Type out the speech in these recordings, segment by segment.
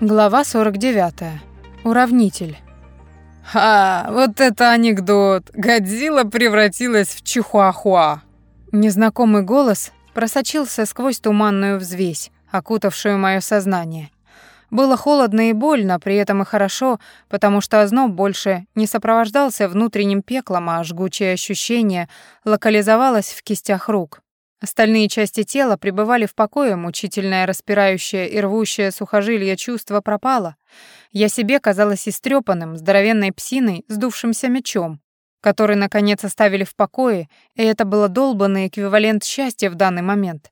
Глава 49. Уравнитель. «Ха, вот это анекдот! Годзилла превратилась в чихуахуа!» Незнакомый голос просочился сквозь туманную взвесь, окутавшую мое сознание. Было холодно и больно, при этом и хорошо, потому что озноб больше не сопровождался внутренним пеклом, а жгучее ощущение локализовалось в кистях рук. Остальные части тела пребывали в покое, мучительное распирающее и рвущее сухожилие чувство пропало. Я себе казалась истрепанным, здоровенной псиной, сдувшимся мечом, который, наконец, оставили в покое, и это было долбанный эквивалент счастья в данный момент.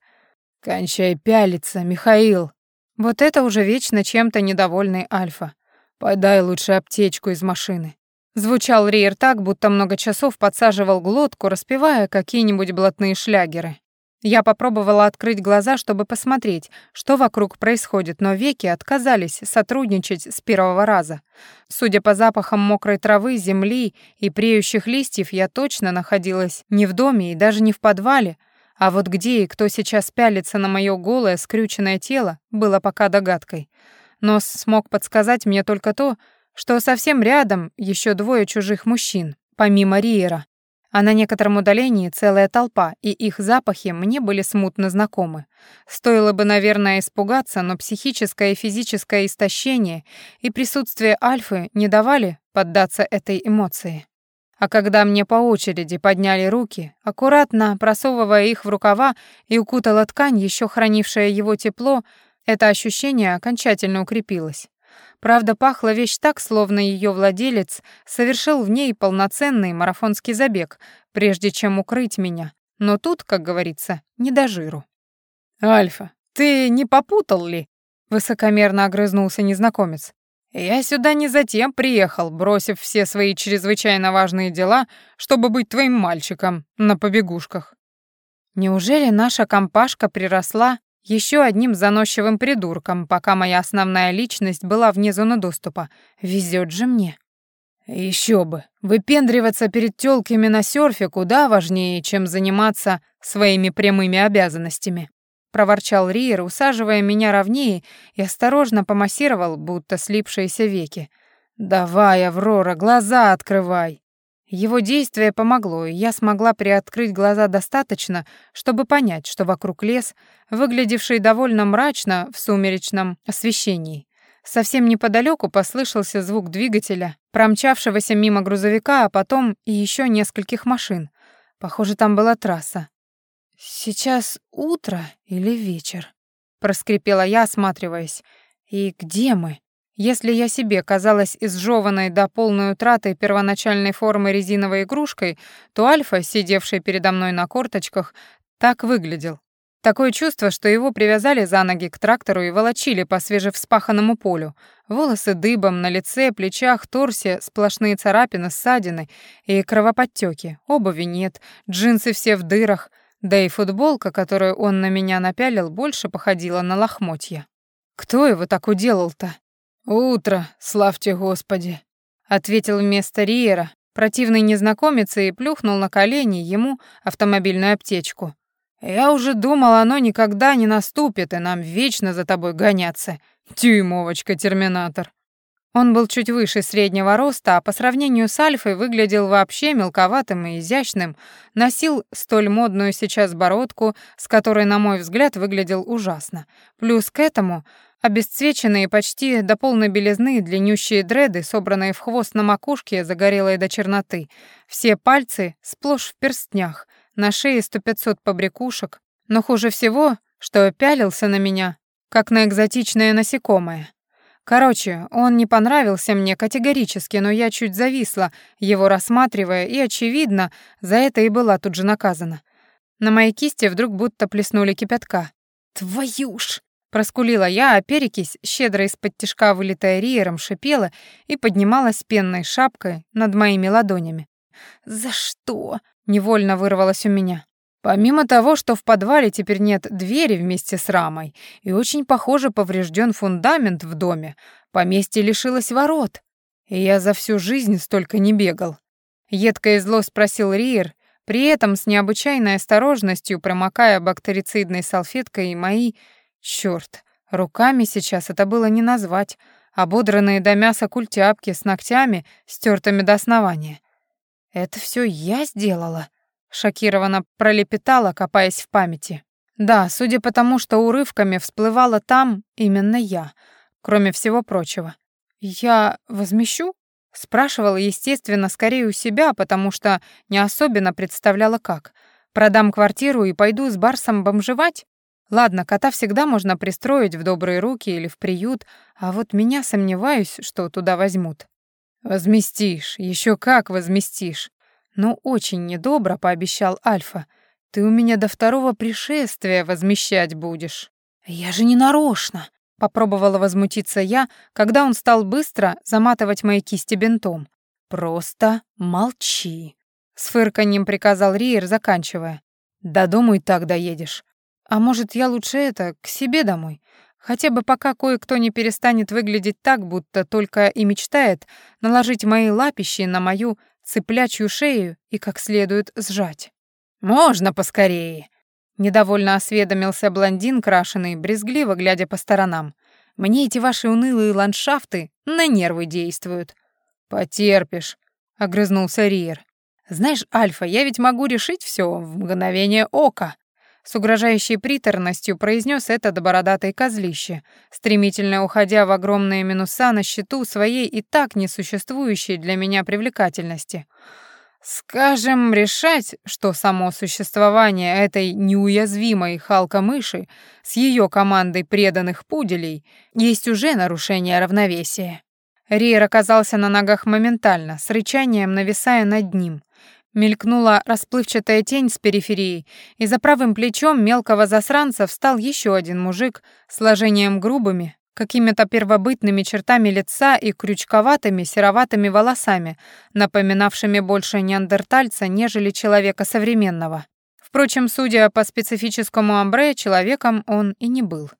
«Кончай пялиться, Михаил!» Вот это уже вечно чем-то недовольный Альфа. «Подай лучше аптечку из машины». Звучал Риер так, будто много часов подсаживал глотку, распевая какие-нибудь блатные шлягеры. Я попробовала открыть глаза, чтобы посмотреть, что вокруг происходит, но веки отказались сотрудничать с первого раза. Судя по запахам мокрой травы, земли и преющих листьев, я точно находилась не в доме и даже не в подвале, а вот где и кто сейчас пялится на моё голое, скрюченное тело, было пока догадкой. Но смог подсказать мне только то, что совсем рядом еще двое чужих мужчин, помимо Риера, а на некотором удалении целая толпа, и их запахи мне были смутно знакомы. Стоило бы, наверное, испугаться, но психическое и физическое истощение и присутствие Альфы не давали поддаться этой эмоции. А когда мне по очереди подняли руки, аккуратно просовывая их в рукава и укутала ткань, еще хранившая его тепло, это ощущение окончательно укрепилось. Правда, пахла вещь так, словно ее владелец совершил в ней полноценный марафонский забег, прежде чем укрыть меня. Но тут, как говорится, не до жиру. «Альфа, ты не попутал ли?» — высокомерно огрызнулся незнакомец. «Я сюда не затем приехал, бросив все свои чрезвычайно важные дела, чтобы быть твоим мальчиком на побегушках». Неужели наша компашка приросла еще одним заносчивым придурком, пока моя основная личность была вне зоны доступа. Везет же мне. Еще бы. Выпендриваться перед тёлками на серфе куда важнее, чем заниматься своими прямыми обязанностями. Проворчал Риер, усаживая меня ровнее и осторожно помассировал, будто слипшиеся веки. «Давай, Аврора, глаза открывай!» Его действие помогло, и я смогла приоткрыть глаза достаточно, чтобы понять, что вокруг лес, выглядевший довольно мрачно в сумеречном освещении. Совсем неподалеку послышался звук двигателя, промчавшегося мимо грузовика, а потом и еще нескольких машин. Похоже, там была трасса. «Сейчас утро или вечер?» — проскрипела я, осматриваясь. «И где мы?» Если я себе казалась изжеванной до полной утраты первоначальной формы резиновой игрушкой, то Альфа, сидевший передо мной на корточках, так выглядел. Такое чувство, что его привязали за ноги к трактору и волочили по свежевспаханному полю. Волосы дыбом, на лице, плечах, торсе, сплошные царапины, ссадины и кровоподтёки. Обуви нет, джинсы все в дырах, да и футболка, которую он на меня напялил, больше походила на лохмотья. Кто его так уделал-то? «Утро, славьте Господи», — ответил вместо Риера, противный незнакомец и плюхнул на колени ему автомобильную аптечку. «Я уже думал, оно никогда не наступит, и нам вечно за тобой гоняться. Дюймовочка-терминатор». Он был чуть выше среднего роста, а по сравнению с Альфой выглядел вообще мелковатым и изящным, носил столь модную сейчас бородку, с которой, на мой взгляд, выглядел ужасно. Плюс к этому Обесцвеченные почти до полной белизны длиннющие дреды, собранные в хвост на макушке, загорелые до черноты. Все пальцы сплошь в перстнях, на шее сто пятьсот побрякушек. Но хуже всего, что пялился на меня, как на экзотичное насекомое. Короче, он не понравился мне категорически, но я чуть зависла, его рассматривая, и, очевидно, за это и была тут же наказана. На моей кисти вдруг будто плеснули кипятка. «Твою ж!» Проскулила я, а перекись, щедро из-под тишка вылетая риером, шипела и поднималась пенной шапкой над моими ладонями. «За что?» — невольно вырвалось у меня. Помимо того, что в подвале теперь нет двери вместе с рамой, и очень, похоже, поврежден фундамент в доме, поместье лишилось ворот. И я за всю жизнь столько не бегал. Едко и зло спросил Риер, при этом с необычайной осторожностью промокая бактерицидной салфеткой мои Чёрт, Руками сейчас это было не назвать, ободранные до мяса культяпки с ногтями, стертыми до основания. «Это все я сделала?» — шокированно пролепетала, копаясь в памяти. Да, судя по тому, что урывками всплывала там именно я, кроме всего прочего. «Я возмещу?» — спрашивала, естественно, скорее у себя, потому что не особенно представляла как. «Продам квартиру и пойду с Барсом бомжевать?» Ладно, кота всегда можно пристроить в добрые руки или в приют, а вот меня сомневаюсь, что туда возьмут. Возместишь, еще как возместишь. Ну, очень недобро, пообещал Альфа. Ты у меня до второго пришествия возмещать будешь. Я же не нарочно, попробовала возмутиться я, когда он стал быстро заматывать мои кисти бинтом. Просто молчи. С фырканьем приказал Риер, заканчивая. «До дому и так доедешь. А может, я лучше это, к себе домой? Хотя бы пока кое-кто не перестанет выглядеть так, будто только и мечтает наложить мои лапищи на мою цыплячью шею и как следует сжать. «Можно поскорее!» Недовольно осведомился блондин, крашеный, брезгливо глядя по сторонам. «Мне эти ваши унылые ландшафты на нервы действуют». «Потерпишь», — огрызнулся Риер. «Знаешь, Альфа, я ведь могу решить все в мгновение ока. С угрожающей приторностью произнес этот бородатый козлище, стремительно уходя в огромные минуса на счету своей и так несуществующей для меня привлекательности. Скажем, решать, что само существование этой неуязвимой Халка-мыши с ее командой преданных пуделей есть уже нарушение равновесия. Риер оказался на ногах моментально, с рычанием нависая над ним — Мелькнула расплывчатая тень с периферии, и за правым плечом мелкого засранца встал еще один мужик с сложением грубыми, какими-то первобытными чертами лица и крючковатыми сероватыми волосами, напоминавшими больше неандертальца, нежели человека современного. Впрочем, судя по специфическому амбре, человеком он и не был.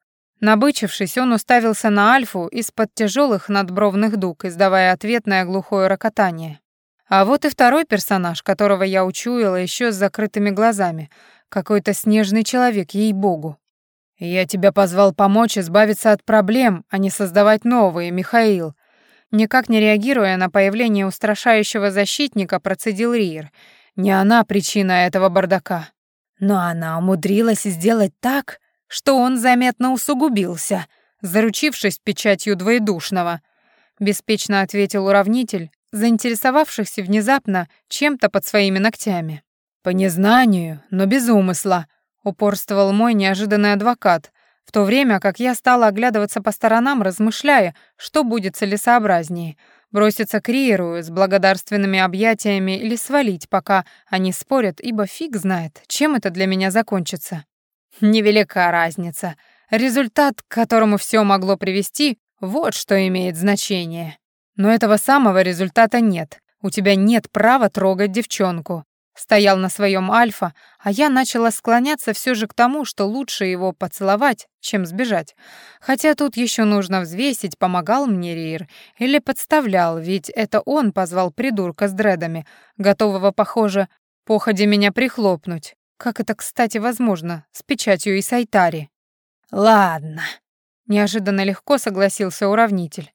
Набычившись, он уставился на Альфу из-под тяжелых надбровных дуг, издавая ответное глухое рокотание. А вот и второй персонаж, которого я учуяла еще с закрытыми глазами. Какой-то снежный человек, ей-богу. «Я тебя позвал помочь избавиться от проблем, а не создавать новые, Михаил». Никак не реагируя на появление устрашающего защитника, процедил Риер. «Не она причина этого бардака». Но она умудрилась сделать так, что он заметно усугубился, заручившись печатью двоедушного. Беспечно ответил уравнитель, заинтересовавшихся внезапно чем-то под своими ногтями. «По незнанию, но без умысла», — упорствовал мой неожиданный адвокат, в то время как я стала оглядываться по сторонам, размышляя, что будет целесообразнее — броситься к Риеру с благодарственными объятиями или свалить, пока они спорят, ибо фиг знает, чем это для меня закончится. Невелика разница. Результат, к которому все могло привести, вот что имеет значение. Но этого самого результата нет. У тебя нет права трогать девчонку. Стоял на своем альфа, а я начала склоняться все же к тому, что лучше его поцеловать, чем сбежать. Хотя тут еще нужно взвесить, помогал мне Рир или подставлял, ведь это он позвал придурка с дредами, готового, похоже, походе меня прихлопнуть. Как это, кстати, возможно, с печатью и сайтари? Ладно. Неожиданно легко согласился уравнитель.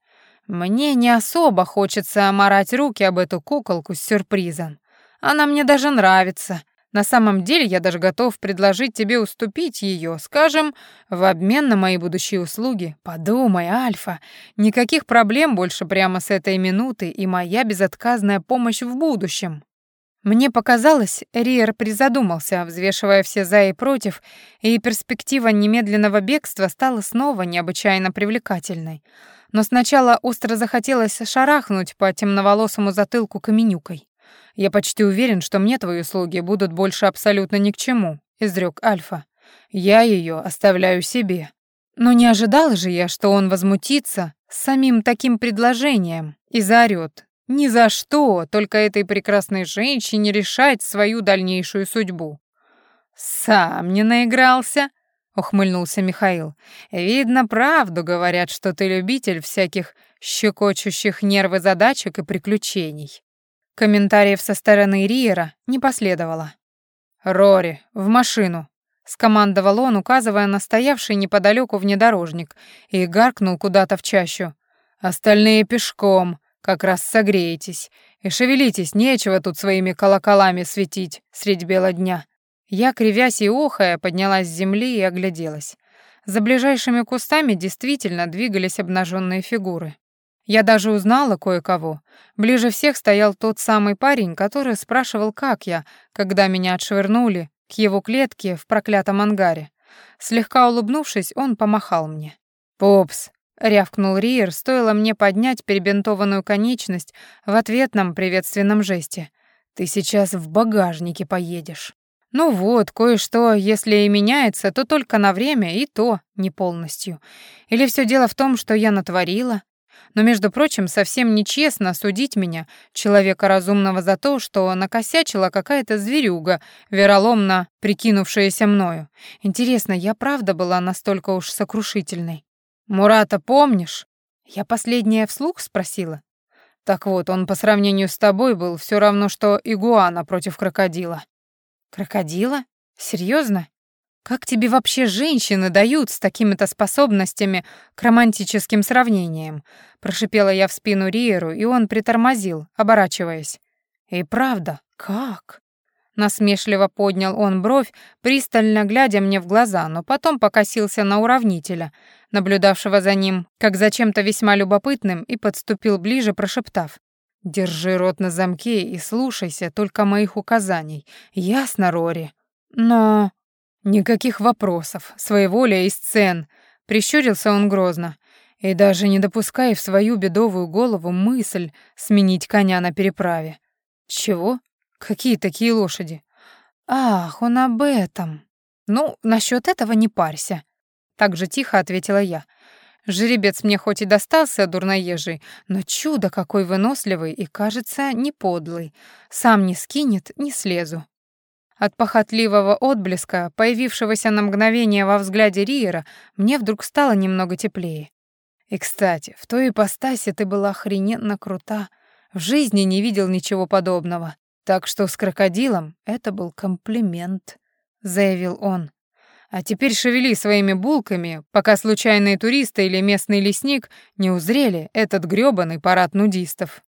Мне не особо хочется омарать руки об эту куколку с сюрпризом. Она мне даже нравится. На самом деле я даже готов предложить тебе уступить ее, скажем, в обмен на мои будущие услуги. Подумай, Альфа, никаких проблем больше прямо с этой минуты и моя безотказная помощь в будущем. Мне показалось, Риер призадумался, взвешивая все «за» и «против», и перспектива немедленного бегства стала снова необычайно привлекательной — но сначала остро захотелось шарахнуть по темноволосому затылку каменюкой. «Я почти уверен, что мне твои услуги будут больше абсолютно ни к чему», — изрек Альфа. «Я ее оставляю себе». Но не ожидал же я, что он возмутится самим таким предложением и заорёт. Ни за что, только этой прекрасной женщине решать свою дальнейшую судьбу. «Сам не наигрался?» ухмыльнулся Михаил. Видно, правду говорят, что ты любитель всяких щекочущих нервы задачек и приключений. Комментариев со стороны Риера не последовало. «Рори, в машину!» — скомандовал он, указывая на стоявший неподалеку внедорожник, и гаркнул куда-то в чащу. «Остальные пешком, как раз согреетесь. И шевелитесь, нечего тут своими колоколами светить средь бела дня». Я, кривясь и охая, поднялась с земли и огляделась. За ближайшими кустами действительно двигались обнаженные фигуры. Я даже узнала кое-кого. Ближе всех стоял тот самый парень, который спрашивал, как я, когда меня отшвырнули к его клетке в проклятом ангаре. Слегка улыбнувшись, он помахал мне. «Попс!» — рявкнул Риер, стоило мне поднять перебинтованную конечность в ответном приветственном жесте. «Ты сейчас в багажнике поедешь». Ну вот, кое-что, если и меняется, то только на время, и то не полностью. Или все дело в том, что я натворила? Но, между прочим, совсем нечестно судить меня, человека разумного, за то, что накосячила какая-то зверюга, вероломно прикинувшаяся мною. Интересно, я правда была настолько уж сокрушительной? «Мурата помнишь?» Я последняя вслух спросила. Так вот, он по сравнению с тобой был все равно, что игуана против крокодила. Крокодила? Серьезно? Как тебе вообще женщины дают с такими-то способностями к романтическим сравнениям? Прошипела я в спину Риеру, и он притормозил, оборачиваясь. И правда, как? Насмешливо поднял он бровь, пристально глядя мне в глаза, но потом покосился на уравнителя, наблюдавшего за ним, как за чем-то весьма любопытным, и подступил ближе, прошептав. Держи рот на замке и слушайся только моих указаний. Ясно, Рори? Но... Никаких вопросов, своеволия и сцен. Прищурился он грозно. И даже не допускай в свою бедовую голову мысль сменить коня на переправе. Чего? Какие такие лошади? Ах, он об этом. Ну, насчет этого не парься. Так же тихо ответила я. Жеребец мне хоть и достался дурноежий, но чудо какой выносливый и, кажется, не подлый. Сам не скинет, не слезу. От похотливого отблеска, появившегося на мгновение во взгляде Риера, мне вдруг стало немного теплее. И, кстати, в той ипостаси ты была охрененно крута. В жизни не видел ничего подобного. Так что с крокодилом это был комплимент, заявил он. А теперь шевели своими булками, пока случайные туристы или местный лесник не узрели этот грёбаный парад нудистов.